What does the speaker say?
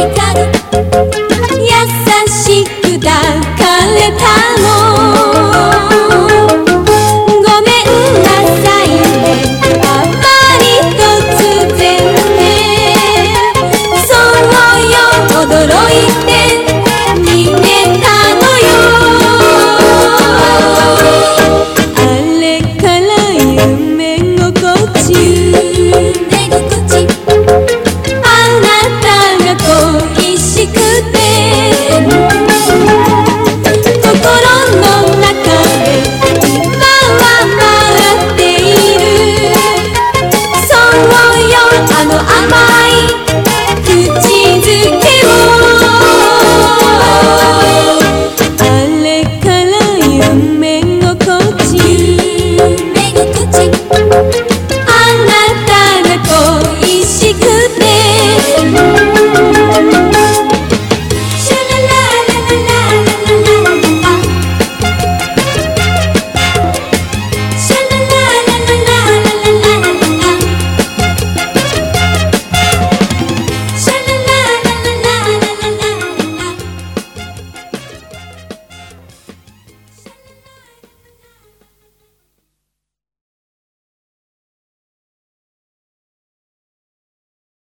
Ricardo